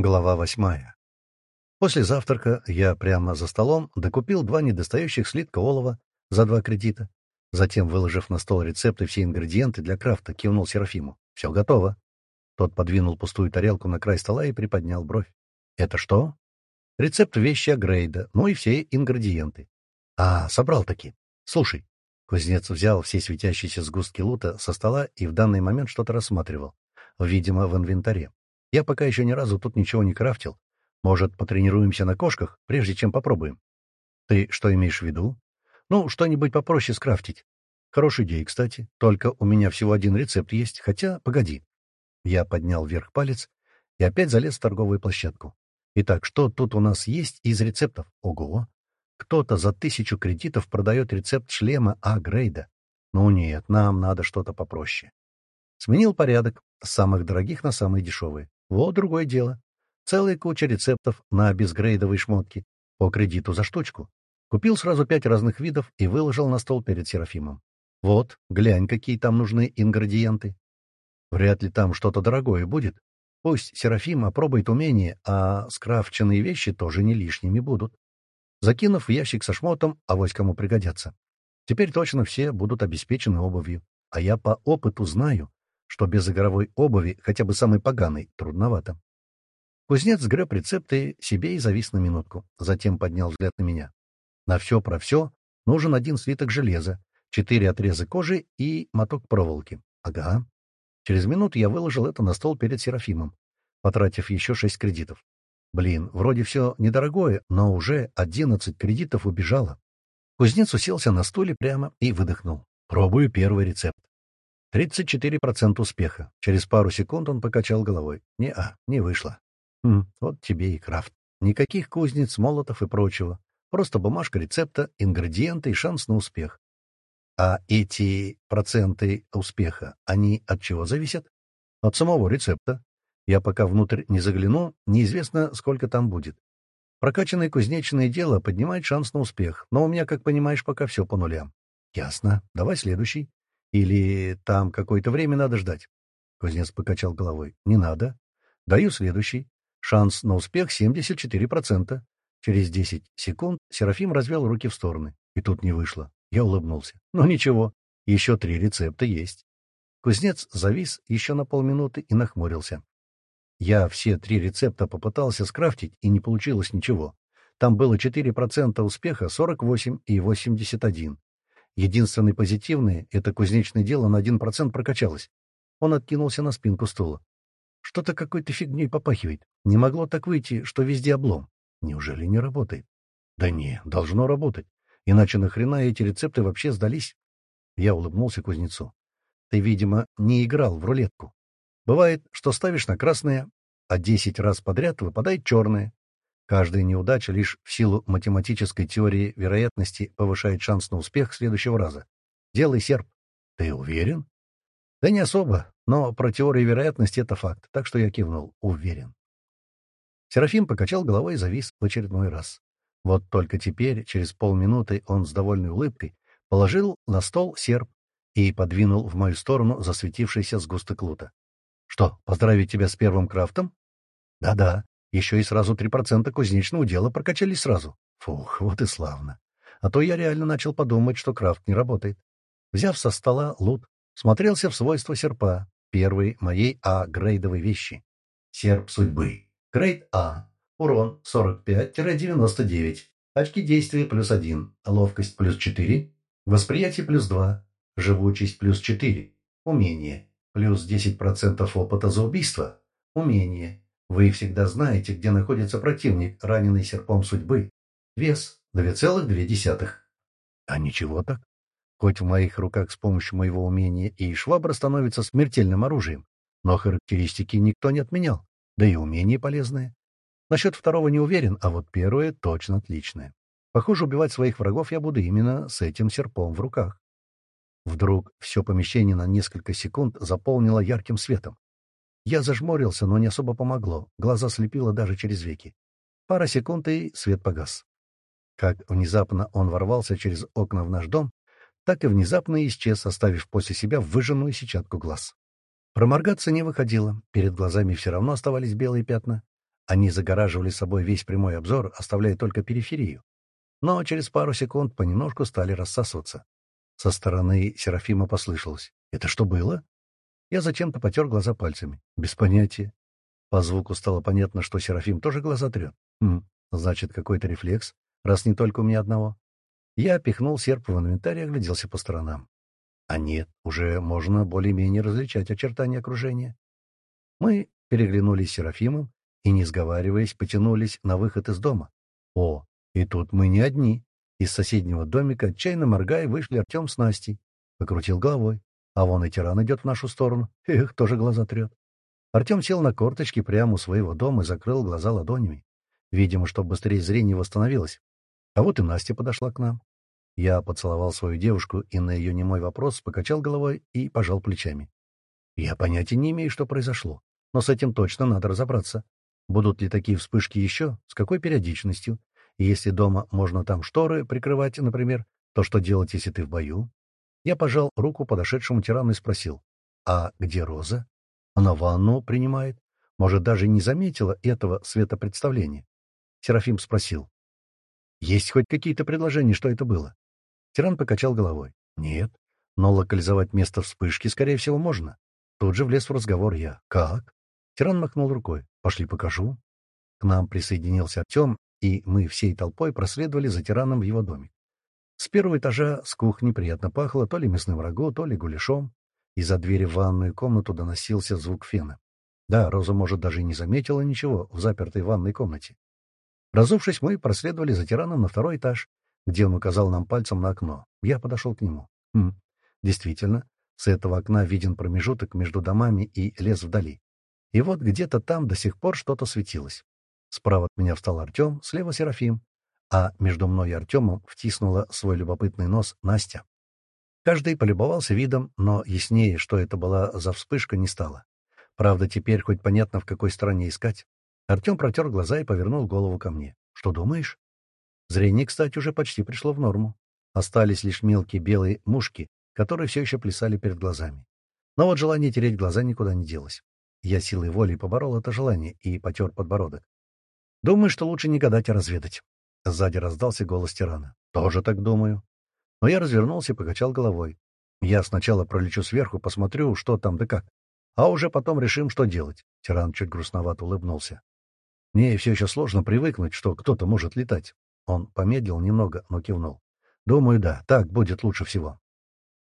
Глава восьмая. После завтрака я прямо за столом докупил два недостающих слитка олова за два кредита. Затем, выложив на стол рецепты и все ингредиенты для крафта, кивнул Серафиму. «Все готово». Тот подвинул пустую тарелку на край стола и приподнял бровь. «Это что?» «Рецепт вещи Грейда, ну и все ингредиенты». «А, собрал-таки. Слушай». Кузнец взял все светящиеся сгустки лута со стола и в данный момент что-то рассматривал, видимо, в инвентаре. Я пока еще ни разу тут ничего не крафтил. Может, потренируемся на кошках, прежде чем попробуем? Ты что имеешь в виду? Ну, что-нибудь попроще скрафтить. Хорошая идея, кстати. Только у меня всего один рецепт есть, хотя, погоди. Я поднял вверх палец и опять залез в торговую площадку. Итак, что тут у нас есть из рецептов? Ого! Кто-то за тысячу кредитов продает рецепт шлема А-грейда. Ну нет, нам надо что-то попроще. Сменил порядок с самых дорогих на самые дешевые. Вот другое дело. Целая куча рецептов на безгрейдовые шмотки по кредиту за штучку. Купил сразу пять разных видов и выложил на стол перед Серафимом. Вот, глянь, какие там нужны ингредиенты. Вряд ли там что-то дорогое будет. Пусть Серафим опробует умение, а скрафченные вещи тоже не лишними будут. Закинув в ящик со шмотом, авось кому пригодятся. Теперь точно все будут обеспечены обувью. А я по опыту знаю, что без игровой обуви, хотя бы самой поганой, трудновато. Кузнец сгреб рецепты себе и завис на минутку, затем поднял взгляд на меня. На все про все нужен один слиток железа, четыре отреза кожи и моток проволоки. Ага. Через минуту я выложил это на стол перед Серафимом, потратив еще шесть кредитов. Блин, вроде все недорогое, но уже одиннадцать кредитов убежало. Кузнец уселся на стуле прямо и выдохнул. Пробую первый рецепт. 34% успеха. Через пару секунд он покачал головой. Не-а, не вышло. Хм, вот тебе и крафт. Никаких кузнец, молотов и прочего. Просто бумажка рецепта, ингредиенты и шанс на успех. А эти проценты успеха, они от чего зависят? От самого рецепта. Я пока внутрь не загляну, неизвестно, сколько там будет. Прокачанное кузнечное дело поднимает шанс на успех, но у меня, как понимаешь, пока все по нулям. Ясно. Давай следующий. Или там какое-то время надо ждать? Кузнец покачал головой. Не надо. Даю следующий. Шанс на успех 74%. Через 10 секунд Серафим развел руки в стороны. И тут не вышло. Я улыбнулся. Ну ничего, еще три рецепта есть. Кузнец завис еще на полминуты и нахмурился. Я все три рецепта попытался скрафтить, и не получилось ничего. Там было 4% успеха, 48 и 81. Единственный позитивный — это кузнечное дело на один процент прокачалось. Он откинулся на спинку стула. Что-то какой-то фигней попахивает. Не могло так выйти, что везде облом. Неужели не работает? Да не, должно работать. Иначе нахрена эти рецепты вообще сдались? Я улыбнулся кузнецу. Ты, видимо, не играл в рулетку. Бывает, что ставишь на красное, а десять раз подряд выпадает черное. Каждая неудача лишь в силу математической теории вероятности повышает шанс на успех следующего раза. Делай серп. Ты уверен? Да не особо, но про теорию вероятности это факт, так что я кивнул. Уверен. Серафим покачал головой и завис в очередной раз. Вот только теперь, через полминуты, он с довольной улыбкой положил на стол серп и подвинул в мою сторону засветившийся сгусток лута. «Что, поздравить тебя с первым крафтом?» «Да-да, еще и сразу три процента кузнечного дела прокачались сразу. Фух, вот и славно. А то я реально начал подумать, что крафт не работает. Взяв со стола лут, смотрелся в свойства серпа, первой моей А-грейдовой вещи. Серп судьбы. Грейд А. Урон 45-99. Очки действия плюс 1. Ловкость плюс 4. Восприятие плюс 2. Живучесть плюс 4. Умение. Плюс 10% опыта за убийство. Умение. Вы всегда знаете, где находится противник, раненый серпом судьбы. Вес — 2,2. А ничего так. Хоть в моих руках с помощью моего умения и швабра становится смертельным оружием, но характеристики никто не отменял, да и умение полезное. Насчет второго не уверен, а вот первое точно отличное. Похоже, убивать своих врагов я буду именно с этим серпом в руках. Вдруг все помещение на несколько секунд заполнило ярким светом. Я зажмурился, но не особо помогло. Глаза слепило даже через веки. Пара секунд, и свет погас. Как внезапно он ворвался через окна в наш дом, так и внезапно исчез, оставив после себя выжженную сетчатку глаз. Проморгаться не выходило, перед глазами все равно оставались белые пятна. Они загораживали собой весь прямой обзор, оставляя только периферию. Но через пару секунд понемножку стали рассасываться. Со стороны Серафима послышалось. «Это что было?» Я зачем-то потер глаза пальцами. Без понятия. По звуку стало понятно, что Серафим тоже глаза трет. Хм, значит, какой-то рефлекс, раз не только у меня одного. Я пихнул серп в инвентарь и огляделся по сторонам. А нет, уже можно более-менее различать очертания окружения. Мы переглянулись с Серафимом и, не сговариваясь, потянулись на выход из дома. О, и тут мы не одни. Из соседнего домика, отчаянно моргая, вышли Артем с Настей. Покрутил головой. А вон и тиран идет в нашу сторону. Эх, тоже глаза трет. Артем сел на корточки прямо у своего дома и закрыл глаза ладонями. Видимо, чтобы быстрее зрение восстановилось. А вот и Настя подошла к нам. Я поцеловал свою девушку и на ее немой вопрос покачал головой и пожал плечами. Я понятия не имею, что произошло, но с этим точно надо разобраться. Будут ли такие вспышки еще, с какой периодичностью, если дома можно там шторы прикрывать, например, то что делать, если ты в бою? Я пожал руку подошедшему тирану и спросил, а где Роза? Она ванну принимает. Может, даже не заметила этого светопредставления. Серафим спросил, есть хоть какие-то предложения, что это было? Тиран покачал головой. «Нет, но локализовать место вспышки, скорее всего, можно». Тут же влез в разговор я. «Как?» Тиран махнул рукой. «Пошли покажу». К нам присоединился Артем, и мы всей толпой проследовали за тираном в его доме. С первого этажа с кухни приятно пахло то ли мясным рагу, то ли гуляшом. Из-за двери в ванную комнату доносился звук фена. Да, Роза, может, даже и не заметила ничего в запертой ванной комнате. Разувшись, мы проследовали за тираном на второй этаж, где он указал нам пальцем на окно. Я подошел к нему. Хм, действительно, с этого окна виден промежуток между домами и лес вдали. И вот где-то там до сих пор что-то светилось. Справа от меня встал Артем, слева Серафим, а между мной и Артемом втиснула свой любопытный нос Настя. Каждый полюбовался видом, но яснее, что это была за вспышка, не стало. Правда, теперь хоть понятно, в какой стороне искать. Артем протер глаза и повернул голову ко мне. «Что думаешь?» Зрение, кстати, уже почти пришло в норму. Остались лишь мелкие белые мушки, которые все еще плясали перед глазами. Но вот желание тереть глаза никуда не делось. Я силой воли поборол это желание и потер подбородок. «Думаю, что лучше не гадать, а разведать». Сзади раздался голос тирана. «Тоже так думаю». Но я развернулся и покачал головой. «Я сначала пролечу сверху, посмотрю, что там да как, а уже потом решим, что делать». Тиран чуть грустновато улыбнулся. «Мне все еще сложно привыкнуть, что кто-то может летать. Он помедлил немного, но кивнул. «Думаю, да, так будет лучше всего».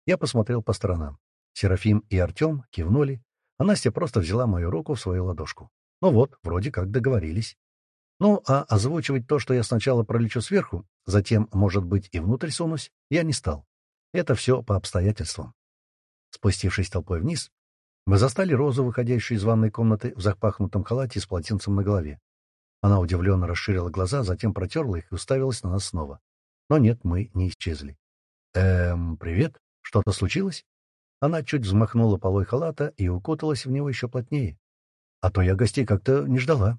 Я посмотрел по сторонам. Серафим и Артем кивнули, а Настя просто взяла мою руку в свою ладошку. Ну вот, вроде как договорились. Ну, а озвучивать то, что я сначала пролечу сверху, затем, может быть, и внутрь сунусь, я не стал. Это все по обстоятельствам. Спустившись толпой вниз, мы застали Розу, выходящую из ванной комнаты в запахнутом халате с полотенцем на голове. Она удивленно расширила глаза, затем протерла их и уставилась на нас снова. Но нет, мы не исчезли. «Эм, привет. Что-то случилось?» Она чуть взмахнула полой халата и укуталась в него еще плотнее. «А то я гостей как-то не ждала».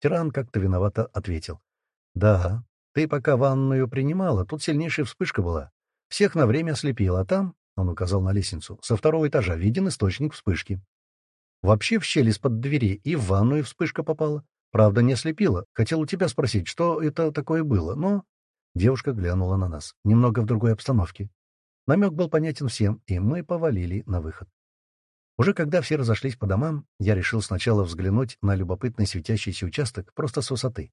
Тиран как-то виновато ответил. «Да, ты пока ванную принимала, тут сильнейшая вспышка была. Всех на время ослепила, а там, — он указал на лестницу, — со второго этажа виден источник вспышки. Вообще в щель из-под двери и в ванную вспышка попала. Правда, не ослепила. Хотел у тебя спросить, что это такое было, но...» Девушка глянула на нас, немного в другой обстановке. Намек был понятен всем, и мы повалили на выход. Уже когда все разошлись по домам, я решил сначала взглянуть на любопытный светящийся участок просто с высоты.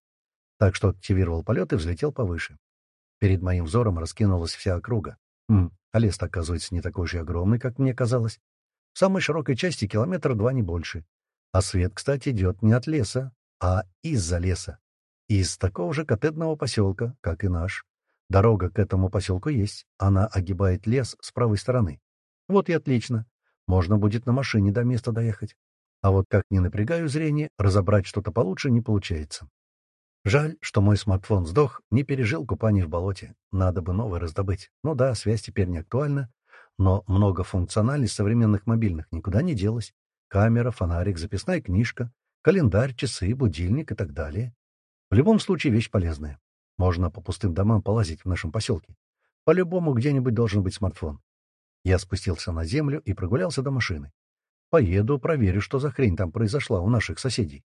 Так что активировал полет и взлетел повыше. Перед моим взором раскинулась вся округа. Хм, а лес оказывается, не такой же огромный, как мне казалось. В самой широкой части километра два не больше. А свет, кстати, идет не от леса, а из-за леса. Из такого же коттеджного поселка, как и наш. Дорога к этому поселку есть, она огибает лес с правой стороны. Вот и отлично. Можно будет на машине до места доехать. А вот как не напрягаю зрение, разобрать что-то получше не получается. Жаль, что мой смартфон сдох, не пережил купание в болоте. Надо бы новый раздобыть. Ну да, связь теперь не актуальна, но многофункциональность современных мобильных никуда не делась. Камера, фонарик, записная книжка, Календарь, часы, будильник и так далее. В любом случае вещь полезная. Можно по пустым домам полазить в нашем поселке. По-любому где-нибудь должен быть смартфон. Я спустился на землю и прогулялся до машины. Поеду, проверю, что за хрень там произошла у наших соседей.